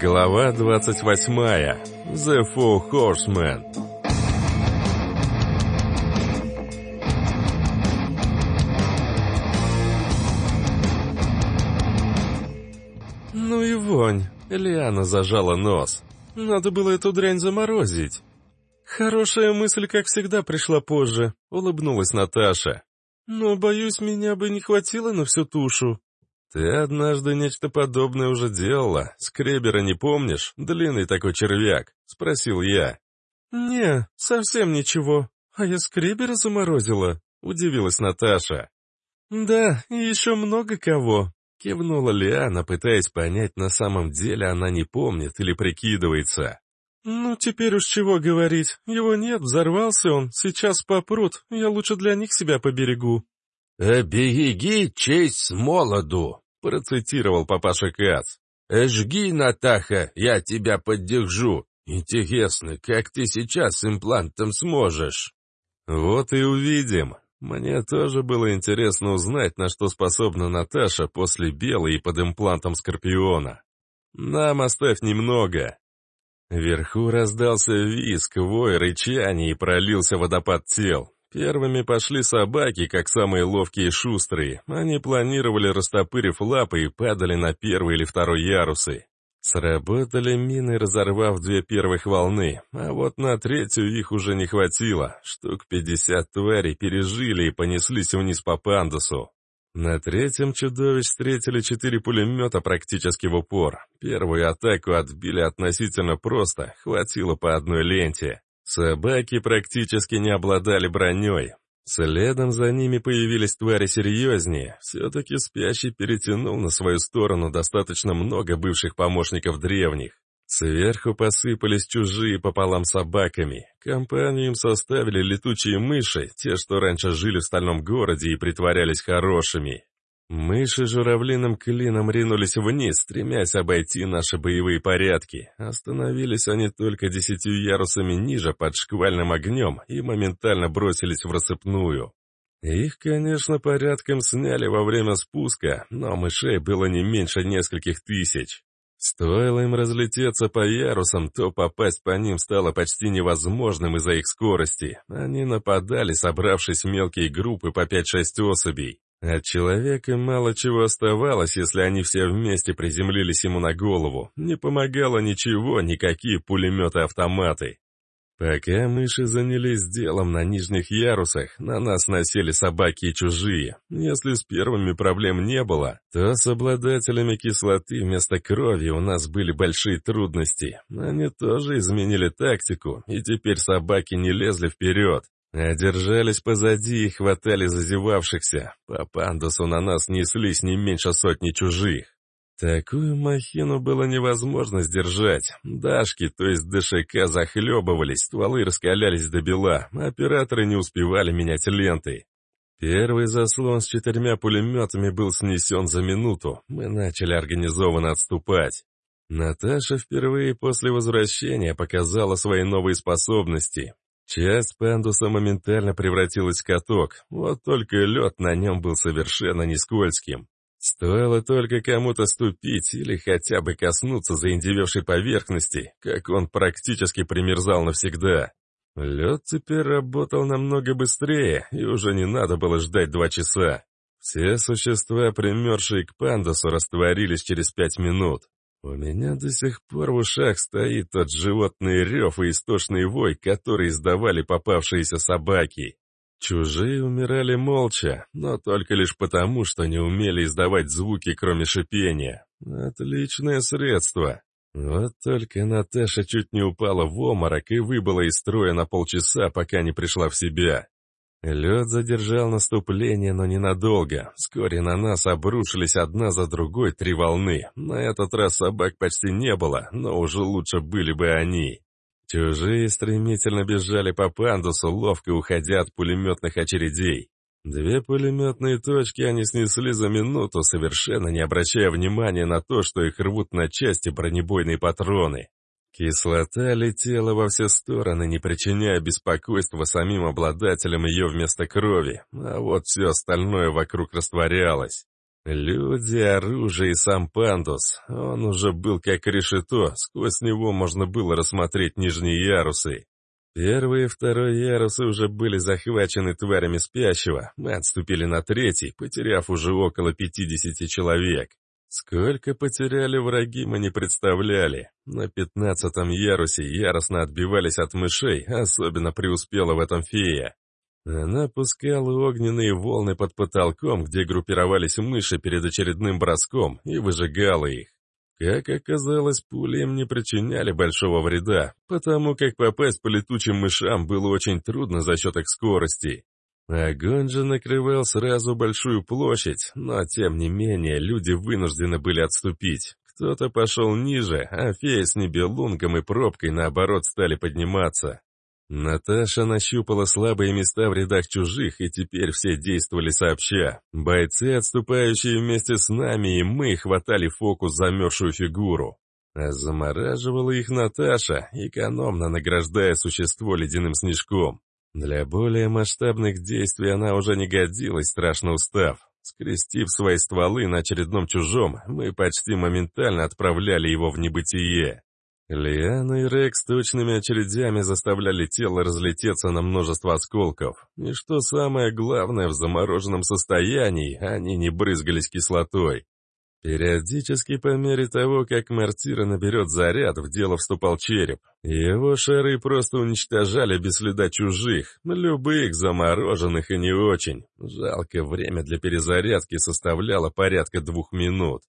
Глава 28. The Four Horsemen. Ну и вонь. Лиана зажала нос. Надо было эту дрянь заморозить. Хорошая мысль, как всегда, пришла позже, улыбнулась Наташа. Но, боюсь, меня бы не хватило на всю тушу. «Ты однажды нечто подобное уже делала. Скребера не помнишь? Длинный такой червяк?» — спросил я. «Не, совсем ничего. А я скребера заморозила?» — удивилась Наташа. «Да, и еще много кого», — кивнула Лиана, пытаясь понять, на самом деле она не помнит или прикидывается. «Ну, теперь уж чего говорить. Его нет, взорвался он. Сейчас попрут. Я лучше для них себя поберегу». «Береги честь с молоду», процитировал папаша Кац. «Жги, Натаха, я тебя поддержу. Интересно, как ты сейчас с имплантом сможешь?» «Вот и увидим. Мне тоже было интересно узнать, на что способна Наташа после белой и под имплантом Скорпиона. Нам оставь немного». Вверху раздался виск, вой, рычание и пролился водопад тел. Первыми пошли собаки, как самые ловкие и шустрые. Они планировали, растопырив лапы, и падали на первый или второй ярусы. Сработали мины, разорвав две первых волны, а вот на третью их уже не хватило. Штук пятьдесят тварей пережили и понеслись вниз по пандусу. На третьем чудовищ встретили четыре пулемета практически в упор. Первую атаку отбили относительно просто, хватило по одной ленте. Собаки практически не обладали броней. Следом за ними появились твари серьезнее. Все-таки спящий перетянул на свою сторону достаточно много бывших помощников древних. Сверху посыпались чужие пополам собаками. Компанию им составили летучие мыши, те, что раньше жили в стальном городе и притворялись хорошими. Мыши журавлиным клином ринулись вниз, стремясь обойти наши боевые порядки. Остановились они только десятью ярусами ниже под шквальным огнем и моментально бросились в рассыпную. Их, конечно, порядком сняли во время спуска, но мышей было не меньше нескольких тысяч. Стоило им разлететься по ярусам, то попасть по ним стало почти невозможным из-за их скорости. Они нападали, собравшись в мелкие группы по 5-6 особей. От человека мало чего оставалось, если они все вместе приземлились ему на голову. Не помогало ничего, никакие пулеметы-автоматы. Пока мыши занялись делом на нижних ярусах, на нас носили собаки и чужие. Если с первыми проблем не было, то с обладателями кислоты вместо крови у нас были большие трудности. Они тоже изменили тактику, и теперь собаки не лезли вперед, а держались позади и хватали зазевавшихся. По пандусу на нас неслись не меньше сотни чужих. Такую махину было невозможно сдержать. Дашки, то есть ДШК, захлебывались, стволы раскалялись до бела, операторы не успевали менять ленты. Первый заслон с четырьмя пулеметами был снесен за минуту. Мы начали организованно отступать. Наташа впервые после возвращения показала свои новые способности. Часть пандуса моментально превратилась в каток, вот только лед на нем был совершенно не скользким. Стоило только кому-то ступить или хотя бы коснуться заиндевевшей поверхности, как он практически примерзал навсегда. Лед теперь работал намного быстрее, и уже не надо было ждать два часа. Все существа, примершие к пандусу, растворились через пять минут. У меня до сих пор в ушах стоит тот животный рев и истошный вой, который издавали попавшиеся собаки. Чужие умирали молча, но только лишь потому, что не умели издавать звуки, кроме шипения. Отличное средство. Вот только Наташа чуть не упала в оморок и выбыла из строя на полчаса, пока не пришла в себя. Лед задержал наступление, но ненадолго. Вскоре на нас обрушились одна за другой три волны. На этот раз собак почти не было, но уже лучше были бы они. Чужие стремительно бежали по пандусу, ловко уходя от пулеметных очередей. Две пулеметные точки они снесли за минуту, совершенно не обращая внимания на то, что их рвут на части бронебойные патроны. Кислота летела во все стороны, не причиняя беспокойства самим обладателям ее вместо крови, а вот все остальное вокруг растворялось. Люди, оружие и сам пандус. Он уже был как решето, сквозь него можно было рассмотреть нижние ярусы. Первый и второй ярусы уже были захвачены тварями спящего. Мы отступили на третий, потеряв уже около 50 человек. Сколько потеряли враги, мы не представляли. На пятнадцатом ярусе яростно отбивались от мышей, особенно преуспела в этом фея. Она пускала огненные волны под потолком, где группировались мыши перед очередным броском, и выжигала их. Как оказалось, пули им не причиняли большого вреда, потому как попасть по летучим мышам было очень трудно за счет их скорости. Огонь же накрывал сразу большую площадь, но тем не менее люди вынуждены были отступить. Кто-то пошел ниже, а фея с небелунгом и пробкой наоборот стали подниматься. Наташа нащупала слабые места в рядах чужих, и теперь все действовали сообща. Бойцы, отступающие вместе с нами, и мы хватали фокус замерзшую фигуру. А замораживала их Наташа, экономно награждая существо ледяным снежком. Для более масштабных действий она уже не годилась, страшно устав. Скрестив свои стволы на очередном чужом, мы почти моментально отправляли его в небытие. Лиана и Рекс точными очередями заставляли тело разлететься на множество осколков. И что самое главное, в замороженном состоянии они не брызгались кислотой. Периодически, по мере того, как Мартира наберет заряд, в дело вступал череп. Его шары просто уничтожали без следа чужих, любых, замороженных и не очень. Жалко, время для перезарядки составляло порядка двух минут.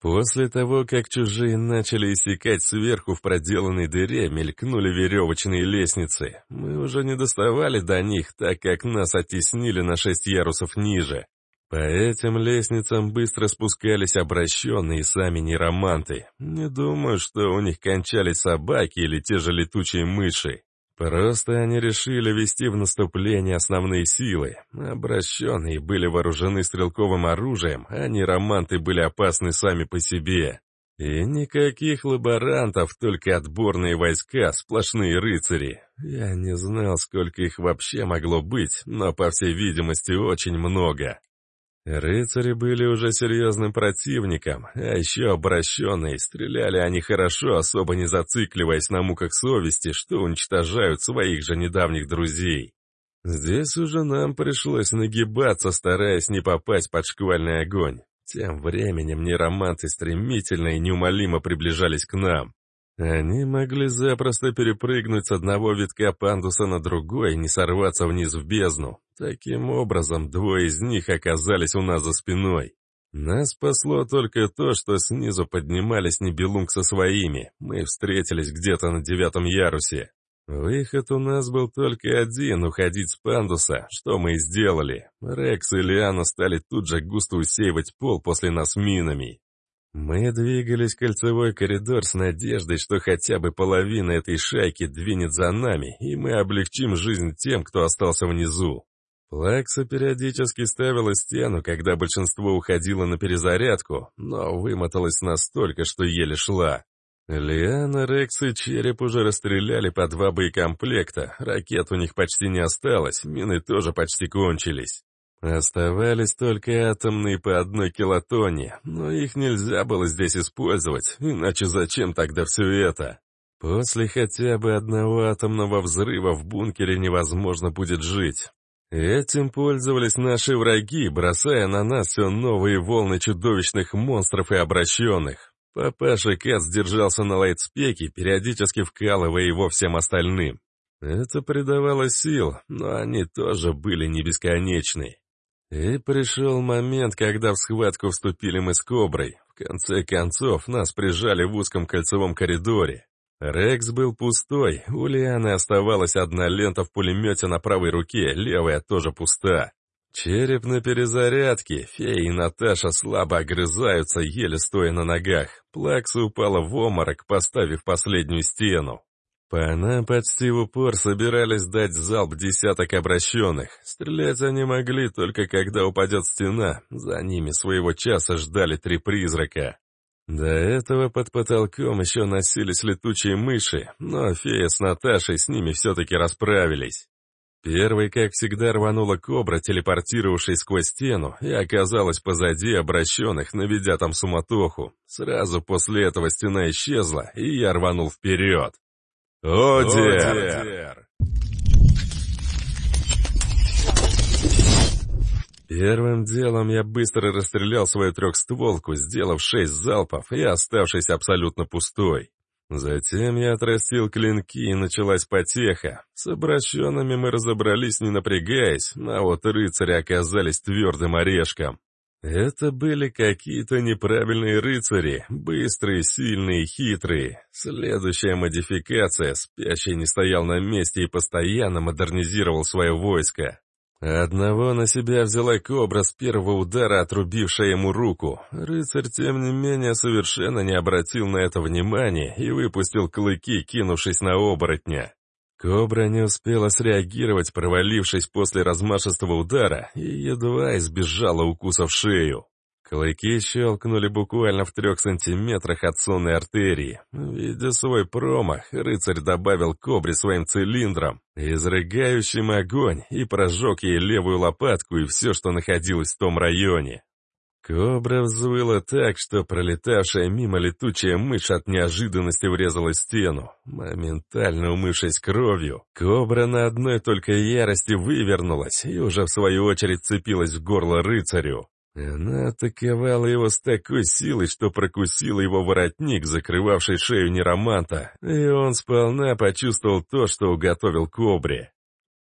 После того, как чужие начали иссякать сверху в проделанной дыре, мелькнули веревочные лестницы. Мы уже не доставали до них, так как нас оттеснили на шесть ярусов ниже. По этим лестницам быстро спускались обращенные сами нейроманты. Не думаю, что у них кончались собаки или те же летучие мыши. Просто они решили вести в наступление основные силы. Обращенные были вооружены стрелковым оружием, а нероманты были опасны сами по себе. И никаких лаборантов, только отборные войска, сплошные рыцари. Я не знал, сколько их вообще могло быть, но, по всей видимости, очень много. Рыцари были уже серьезным противником, а еще обращенные, стреляли они хорошо, особо не зацикливаясь на муках совести, что уничтожают своих же недавних друзей. Здесь уже нам пришлось нагибаться, стараясь не попасть под шквальный огонь. Тем временем нероманты стремительно и неумолимо приближались к нам. Они могли запросто перепрыгнуть с одного витка пандуса на другой и не сорваться вниз в бездну. Таким образом, двое из них оказались у нас за спиной. Нас спасло только то, что снизу поднимались Небелунг со своими. Мы встретились где-то на девятом ярусе. Выход у нас был только один — уходить с пандуса, что мы и сделали. Рекс и Лиана стали тут же густо усеивать пол после нас минами. Мы двигались кольцевой коридор с надеждой, что хотя бы половина этой шайки двинет за нами, и мы облегчим жизнь тем, кто остался внизу. Плакса периодически ставила стену, когда большинство уходило на перезарядку, но вымоталась настолько, что еле шла. Лиана, Рекс и Череп уже расстреляли по два боекомплекта, ракет у них почти не осталось, мины тоже почти кончились. Оставались только атомные по одной килотонне, но их нельзя было здесь использовать, иначе зачем тогда все это? После хотя бы одного атомного взрыва в бункере невозможно будет жить. Этим пользовались наши враги, бросая на нас все новые волны чудовищных монстров и обращенных. Папаша Кэт сдержался на лайтспеке, периодически вкалывая его всем остальным. Это придавало сил, но они тоже были не бесконечны. И пришел момент, когда в схватку вступили мы с Коброй. В конце концов, нас прижали в узком кольцевом коридоре. Рекс был пустой, у Лианы оставалась одна лента в пулемете на правой руке, левая тоже пуста. Череп на перезарядке, фея и Наташа слабо огрызаются, еле стоя на ногах. Плакса упала в оморок, поставив последнюю стену. По нам почти в упор собирались дать залп десяток обращенных. Стрелять они могли только когда упадет стена. За ними своего часа ждали три призрака. До этого под потолком еще носились летучие мыши, но фея с Наташей с ними все-таки расправились. Первый, как всегда, рванула кобра, телепортировавшись сквозь стену, и оказалась позади обращенных, наведя там суматоху. Сразу после этого стена исчезла, и я рванул вперед. «Одер!» Первым делом я быстро расстрелял свою трехстволку, сделав шесть залпов и оставшись абсолютно пустой. Затем я отрастил клинки, и началась потеха. С обращенными мы разобрались, не напрягаясь, а вот рыцари оказались твердым орешком. Это были какие-то неправильные рыцари, быстрые, сильные, хитрые. Следующая модификация, спящий не стоял на месте и постоянно модернизировал свое войско. Одного на себя взяла кобра с первого удара, отрубившая ему руку. Рыцарь, тем не менее, совершенно не обратил на это внимания и выпустил клыки, кинувшись на оборотня. Кобра не успела среагировать, провалившись после размашистого удара, и едва избежала укуса в шею. Клыки щелкнули буквально в трех сантиметрах от сонной артерии. Видя свой промах, рыцарь добавил кобре своим цилиндром, изрыгающим огонь, и прожег ей левую лопатку и все, что находилось в том районе. Кобра взвыла так, что пролетавшая мимо летучая мышь от неожиданности врезалась в стену. Моментально умывшись кровью, кобра на одной только ярости вывернулась и уже в свою очередь цепилась в горло рыцарю. Она атаковала его с такой силой, что прокусила его воротник, закрывавший шею нероманта, и он сполна почувствовал то, что уготовил кобре.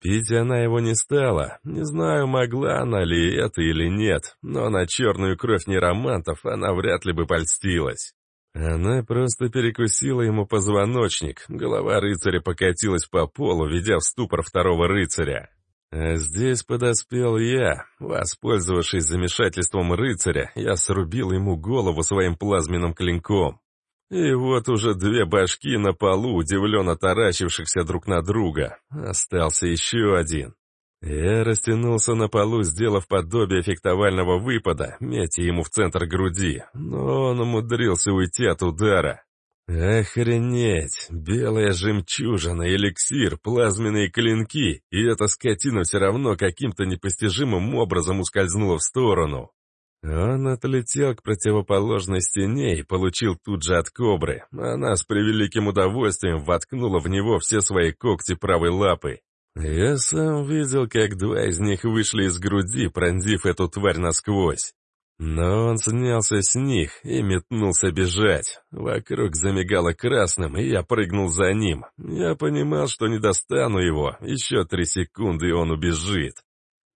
Пить она его не стала, не знаю, могла она ли это или нет, но на черную кровь неромантов она вряд ли бы польстилась. Она просто перекусила ему позвоночник, голова рыцаря покатилась по полу, ведя в ступор второго рыцаря. А здесь подоспел я. Воспользовавшись замешательством рыцаря, я срубил ему голову своим плазменным клинком. И вот уже две башки на полу, удивленно таращившихся друг на друга. Остался еще один. Я растянулся на полу, сделав подобие фехтовального выпада, метя ему в центр груди, но он умудрился уйти от удара. Охренеть! Белая жемчужина, эликсир, плазменные клинки, и эта скотина все равно каким-то непостижимым образом ускользнула в сторону. Он отлетел к противоположной стене и получил тут же от кобры. Она с превеликим удовольствием воткнула в него все свои когти правой лапы. Я сам видел, как два из них вышли из груди, пронзив эту тварь насквозь. Но он снялся с них и метнулся бежать. Вокруг замигало красным, и я прыгнул за ним. Я понимал, что не достану его. Еще три секунды, и он убежит.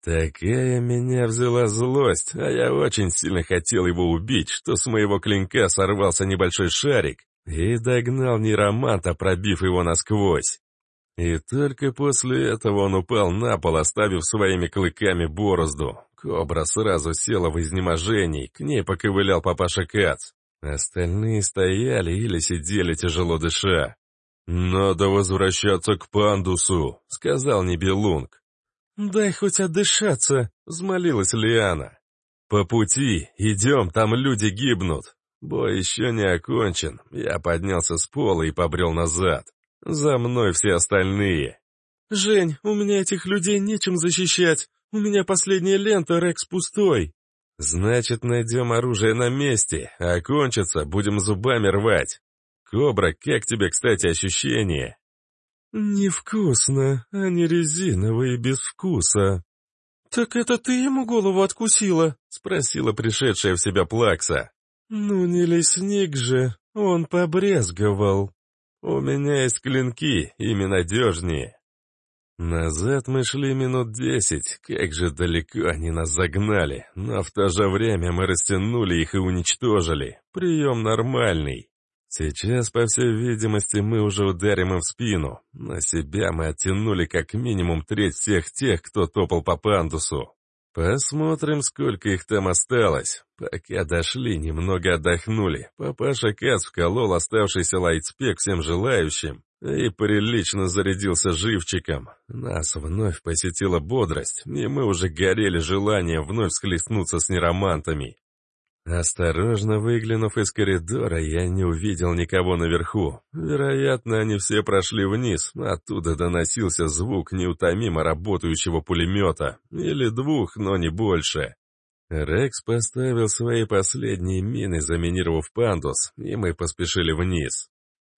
Такая меня взяла злость, а я очень сильно хотел его убить, что с моего клинка сорвался небольшой шарик и догнал нейроманта, пробив его насквозь. И только после этого он упал на пол, оставив своими клыками борозду. Кобра сразу села в изнеможении, к ней поковылял папаша Кац. Остальные стояли или сидели, тяжело дыша. «Надо возвращаться к пандусу», — сказал Нибелунг. «Дай хоть отдышаться», — взмолилась Лиана. «По пути, идем, там люди гибнут». Бой еще не окончен. Я поднялся с пола и побрел назад. За мной все остальные. «Жень, у меня этих людей нечем защищать. У меня последняя лента, Рекс пустой». «Значит, найдем оружие на месте, а кончится, будем зубами рвать. Кобра, как тебе, кстати, ощущения?» «Невкусно, они резиновые без вкуса». «Так это ты ему голову откусила?» — спросила пришедшая в себя Плакса. «Ну не лесник же, он побрезговал». У меня есть клинки, ими надежнее. Назад мы шли минут десять, как же далеко они нас загнали, но в то же время мы растянули их и уничтожили. Прием нормальный. Сейчас, по всей видимости, мы уже ударим им в спину. На себя мы оттянули как минимум треть всех тех, кто топал по пандусу. Посмотрим, сколько их там осталось. Пока дошли, немного отдохнули. Папаша Кац вколол оставшийся лайтспек всем желающим и прилично зарядился живчиком. Нас вновь посетила бодрость, и мы уже горели желанием вновь схлестнуться с неромантами. Осторожно выглянув из коридора, я не увидел никого наверху. Вероятно, они все прошли вниз, оттуда доносился звук неутомимо работающего пулемета. Или двух, но не больше. Рекс поставил свои последние мины, заминировав пандус, и мы поспешили вниз.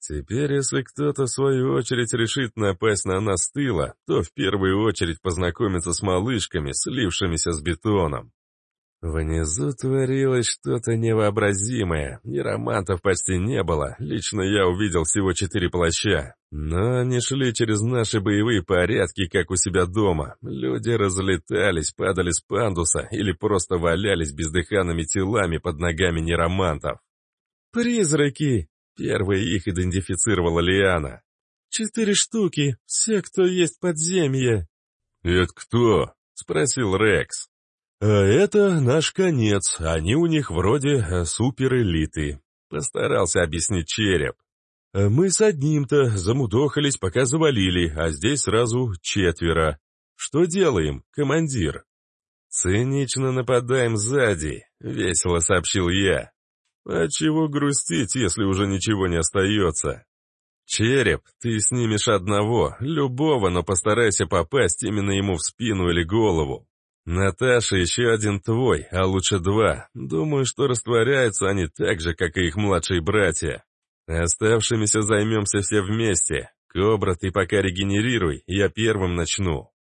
Теперь, если кто-то в свою очередь решит напасть на нас с тыла, то в первую очередь познакомиться с малышками, слившимися с бетоном. Внизу творилось что-то невообразимое, и романтов почти не было, лично я увидел всего четыре плаща. Но они шли через наши боевые порядки, как у себя дома. Люди разлетались, падали с пандуса или просто валялись бездыханными телами под ногами неромантов. «Призраки!» — первой их идентифицировала Лиана. «Четыре штуки, все, кто есть подземье». «Это кто?» — спросил Рекс. «А это наш конец, они у них вроде э, суперэлиты», — постарался объяснить череп. «Э, «Мы с одним-то замудохались, пока завалили, а здесь сразу четверо. Что делаем, командир?» «Цинично нападаем сзади», — весело сообщил я. «А чего грустить, если уже ничего не остается?» «Череп, ты снимешь одного, любого, но постарайся попасть именно ему в спину или голову. «Наташа, еще один твой, а лучше два. Думаю, что растворяются они так же, как и их младшие братья. Оставшимися займемся все вместе. Кобра, ты пока регенерируй, я первым начну».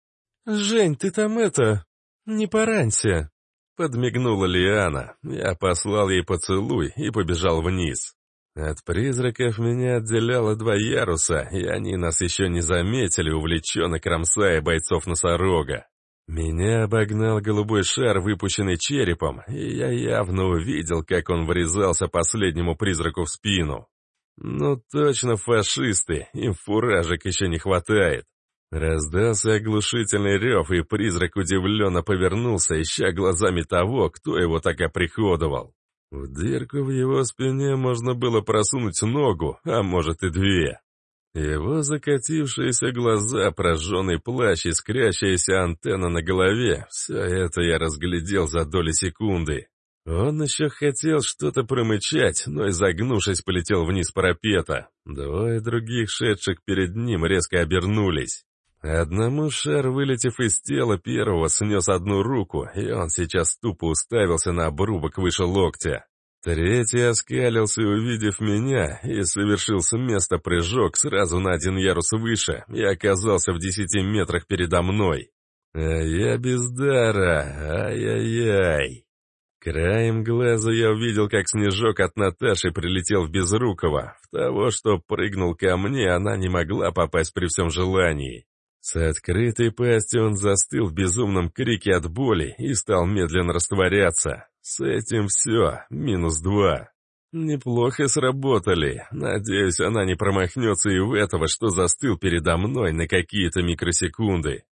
«Жень, ты там это... не поранься», — подмигнула Лиана. Я послал ей поцелуй и побежал вниз. От призраков меня отделяло два яруса, и они нас еще не заметили, увлеченно кромсая бойцов носорога. Меня обогнал голубой шар, выпущенный черепом, и я явно увидел, как он врезался последнему призраку в спину. Ну точно фашисты, им фуражек еще не хватает. Раздался оглушительный рев, и призрак удивленно повернулся, ища глазами того, кто его так оприходовал. В дырку в его спине можно было просунуть ногу, а может и две. Его закатившиеся глаза, прожженный плащ, и искрящаяся антенна на голове — все это я разглядел за доли секунды. Он еще хотел что-то промычать, но, изогнувшись, полетел вниз парапета. Двое других, шедших перед ним, резко обернулись. Одному шар, вылетев из тела первого, снес одну руку, и он сейчас тупо уставился на обрубок выше локтя. Третий оскалился, увидев меня, и совершил с места прыжок сразу на один ярус выше и оказался в десяти метрах передо мной. Я без дара, ай-яй-яй. Краем глаза я увидел, как снежок от Наташи прилетел в Безрукова. В того, что прыгнул ко мне, она не могла попасть при всем желании. С открытой пастью он застыл в безумном крике от боли и стал медленно растворяться. С этим все, минус два. Неплохо сработали. Надеюсь, она не промахнется и в этого, что застыл передо мной на какие-то микросекунды.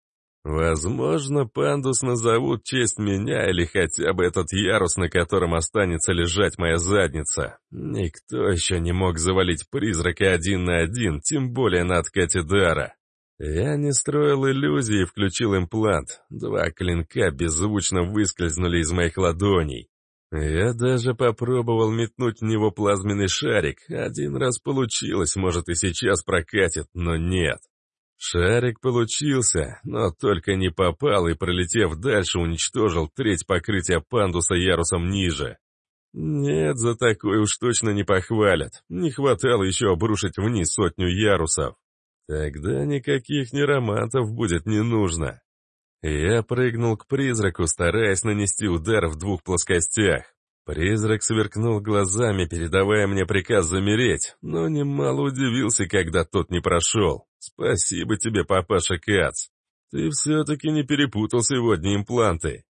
Возможно, пандус назовут честь меня или хотя бы этот ярус, на котором останется лежать моя задница. Никто еще не мог завалить призрака один на один, тем более на откате дара. Я не строил иллюзии и включил имплант. Два клинка беззвучно выскользнули из моих ладоней. Я даже попробовал метнуть в него плазменный шарик. Один раз получилось, может и сейчас прокатит, но нет. Шарик получился, но только не попал и, пролетев дальше, уничтожил треть покрытия пандуса ярусом ниже. Нет, за такое уж точно не похвалят. Не хватало еще обрушить вниз сотню ярусов. Тогда никаких неромантов будет не нужно. Я прыгнул к призраку, стараясь нанести удар в двух плоскостях. Призрак сверкнул глазами, передавая мне приказ замереть, но немало удивился, когда тот не прошел. Спасибо тебе, папаша Кац. Ты все-таки не перепутал сегодня импланты.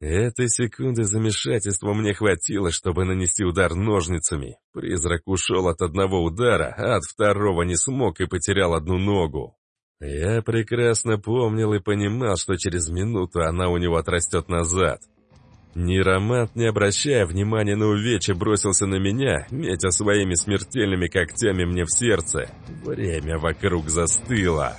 Этой секунды замешательства мне хватило, чтобы нанести удар ножницами. Призрак ушел от одного удара, а от второго не смог и потерял одну ногу. Я прекрасно помнил и понимал, что через минуту она у него отрастет назад. Неромант, не обращая внимания на увечья, бросился на меня, метя своими смертельными когтями мне в сердце. Время вокруг застыло.